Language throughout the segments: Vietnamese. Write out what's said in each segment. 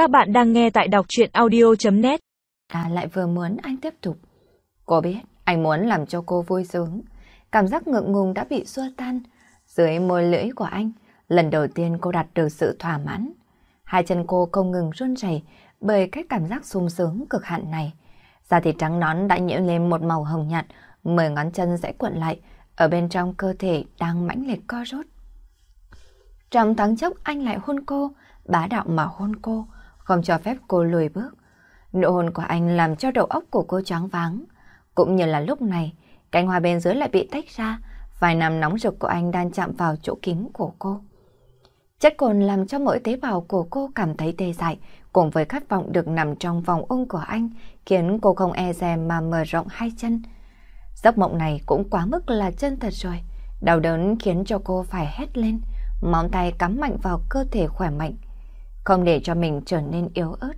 Các bạn đang nghe tại đọc chuyện audio.net À lại vừa muốn anh tiếp tục. Cô biết anh muốn làm cho cô vui sướng. Cảm giác ngượng ngùng đã bị xua tan. Dưới môi lưỡi của anh, lần đầu tiên cô đạt được sự thỏa mãn. Hai chân cô không ngừng run rẩy bởi cái cảm giác sung sướng cực hạn này. Da thịt trắng nón đã nhiễm lên một màu hồng nhạt, mười ngón chân sẽ cuộn lại, ở bên trong cơ thể đang mãnh liệt co rút. Trong thoáng chốc anh lại hôn cô, bá đạo mà hôn cô, không cho phép cô lùi bước. Nụ hôn của anh làm cho đầu óc của cô choáng váng. Cũng như là lúc này, cánh hoa bên dưới lại bị tách ra, vài năm nóng rực của anh đang chạm vào chỗ kín của cô. Chất cồn làm cho mỗi tế bào của cô cảm thấy tê dại, cùng với khát vọng được nằm trong vòng ôm của anh, khiến cô không e dè mà mở rộng hai chân. Giấc mộng này cũng quá mức là chân thật rồi, đau đớn khiến cho cô phải hét lên, móng tay cắm mạnh vào cơ thể khỏe mạnh, không để cho mình trở nên yếu ớt.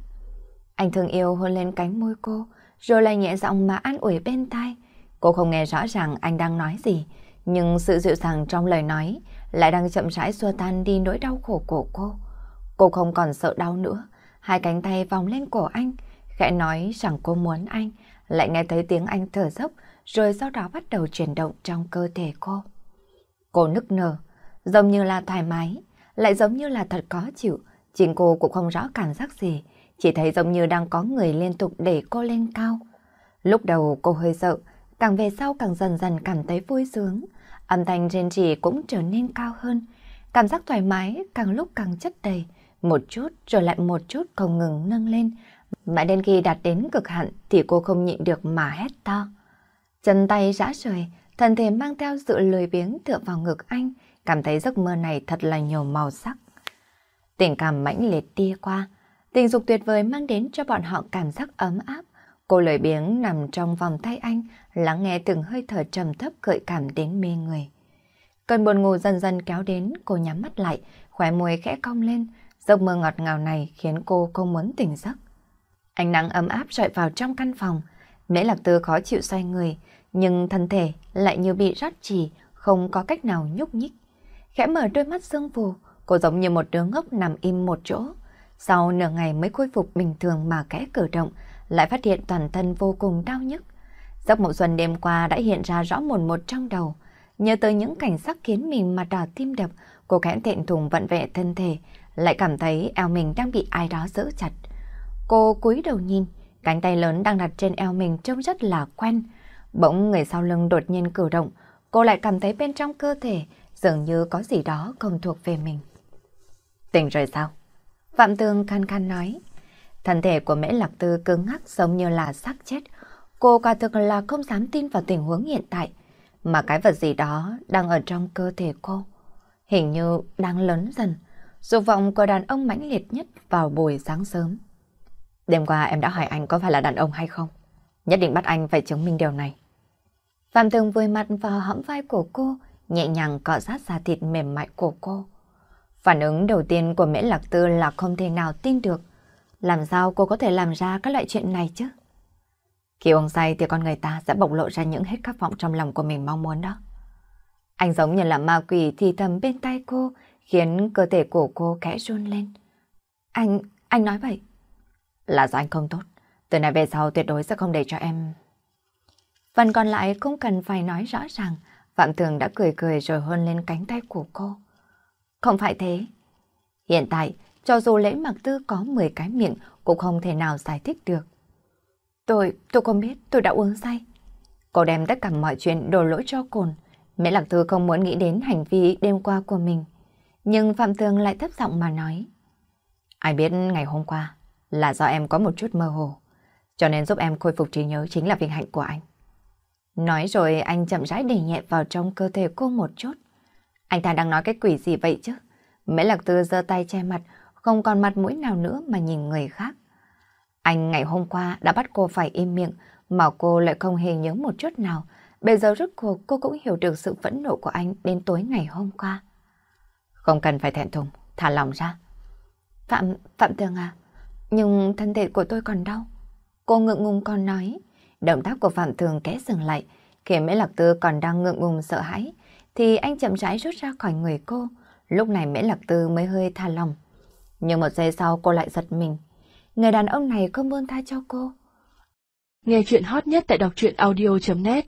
Anh thương yêu hôn lên cánh môi cô, rồi lại nhẹ giọng mà an ủi bên tai. Cô không nghe rõ ràng anh đang nói gì, nhưng sự dịu dàng trong lời nói lại đang chậm rãi xua tan đi nỗi đau khổ của cô. Cô không còn sợ đau nữa, hai cánh tay vòng lên cổ anh, khẽ nói rằng cô muốn anh, lại nghe thấy tiếng anh thở dốc, rồi sau đó bắt đầu chuyển động trong cơ thể cô. Cô nức nở, giống như là thoải mái, lại giống như là thật khó chịu, chính cô cũng không rõ cảm giác gì, chỉ thấy giống như đang có người liên tục để cô lên cao. Lúc đầu cô hơi sợ, càng về sau càng dần dần cảm thấy vui sướng, âm thanh trên trì cũng trở nên cao hơn, cảm giác thoải mái càng lúc càng chất đầy, một chút rồi lại một chút không ngừng nâng lên, mãi đến khi đạt đến cực hạn thì cô không nhịn được mà hét to. Chân tay rã rời, thân thể mang theo sự lười biếng tựa vào ngực anh, cảm thấy giấc mơ này thật là nhiều màu sắc. Tình cảm mãnh liệt tia qua, tình dục tuyệt vời mang đến cho bọn họ cảm giác ấm áp. Cô lười biếng nằm trong vòng tay anh, lắng nghe từng hơi thở trầm thấp gợi cảm đến mê người. Cơn buồn ngủ dần dần kéo đến, cô nhắm mắt lại, khóe môi khẽ cong lên, giấc mơ ngọt ngào này khiến cô không muốn tỉnh giấc. Ánh nắng ấm áp rọi vào trong căn phòng, Mễ Lạc Tư khó chịu xoay người, nhưng thân thể lại như bị rót trì, không có cách nào nhúc nhích. Khẽ mở đôi mắt sương phù, cô giống như một đứa ngốc nằm im một chỗ. Sau nửa ngày mới khôi phục bình thường mà kẽ cử động, lại phát hiện toàn thân vô cùng đau nhức. Giấc mộng xuân đêm qua đã hiện ra rõ một một trong đầu. Nhớ tới những cảnh sắc khiến mình mà đỏ tim đập, cô khẽ thẹn thùng vận vệ thân thể, lại cảm thấy eo mình đang bị ai đó giữ chặt. Cô cúi đầu nhìn, cánh tay lớn đang đặt trên eo mình trông rất là quen. Bỗng người sau lưng đột nhiên cử động, cô lại cảm thấy bên trong cơ thể dường như có gì đó không thuộc về mình. Tỉnh rồi sao? Phạm Tương khăn khăn nói. Thân thể của Mễ Lạc Tư cứng ngắc giống như là xác chết. Cô quả thực là không dám tin vào tình huống hiện tại, mà cái vật gì đó đang ở trong cơ thể cô. Hình như đang lớn dần, dục vọng của đàn ông mãnh liệt nhất vào buổi sáng sớm. Đêm qua em đã hỏi anh có phải là đàn ông hay không? Nhất định bắt anh phải chứng minh điều này. Phạm Tường vùi mặt vào hõm vai của cô, nhẹ nhàng cọ sát da thịt mềm mại của cô. Phản ứng đầu tiên của Mễ Lạc Tư là không thể nào tin được. Làm sao cô có thể làm ra các loại chuyện này chứ? Khi uống say thì con người ta sẽ bộc lộ ra những hết khát vọng trong lòng của mình mong muốn đó. Anh giống như là ma quỷ thì thầm bên tay cô, khiến cơ thể của cô khẽ run lên. Anh, anh nói vậy. Là do anh không tốt. Từ nay về sau tuyệt đối sẽ không để cho em... Phần còn lại không cần phải nói rõ ràng. Phạm Thường đã cười cười rồi hôn lên cánh tay của cô. Không phải thế. Hiện tại, cho dù lễ mặc tư có 10 cái miệng cũng không thể nào giải thích được. Tôi, tôi không biết, tôi đã uống say. Cô đem tất cả mọi chuyện đổ lỗi cho cồn. Mễ Lạc Thư không muốn nghĩ đến hành vi đêm qua của mình. Nhưng Phạm Tường lại thấp giọng mà nói. Ai biết ngày hôm qua là do em có một chút mơ hồ. Cho nên giúp em khôi phục trí nhớ chính là vinh hạnh của anh. Nói rồi anh chậm rãi đẩy nhẹ vào trong cơ thể cô một chút. Anh ta đang nói cái quỷ gì vậy chứ? Mễ Lạc Tư giơ tay che mặt, không còn mặt mũi nào nữa mà nhìn người khác. Anh ngày hôm qua đã bắt cô phải im miệng, mà cô lại không hề nhớ một chút nào. Bây giờ rốt cuộc cô cũng hiểu được sự phẫn nộ của anh đến tối ngày hôm qua. Không cần phải thẹn thùng, thả lòng ra. Phạm, Phạm Tường à, nhưng thân thể của tôi còn đau. Cô ngượng ngùng còn nói. Động tác của Phạm Tường kẽ dừng lại. Khi Mễ Lạc Tư còn đang ngượng ngùng sợ hãi, thì anh chậm rãi rút ra khỏi người cô. Lúc này Mễ Lạc Tư mới hơi tha lòng. Nhưng một giây sau cô lại giật mình. người đàn ông này không buông tha cho cô. Nghe chuyện hot nhất tại đọc truyện audio.net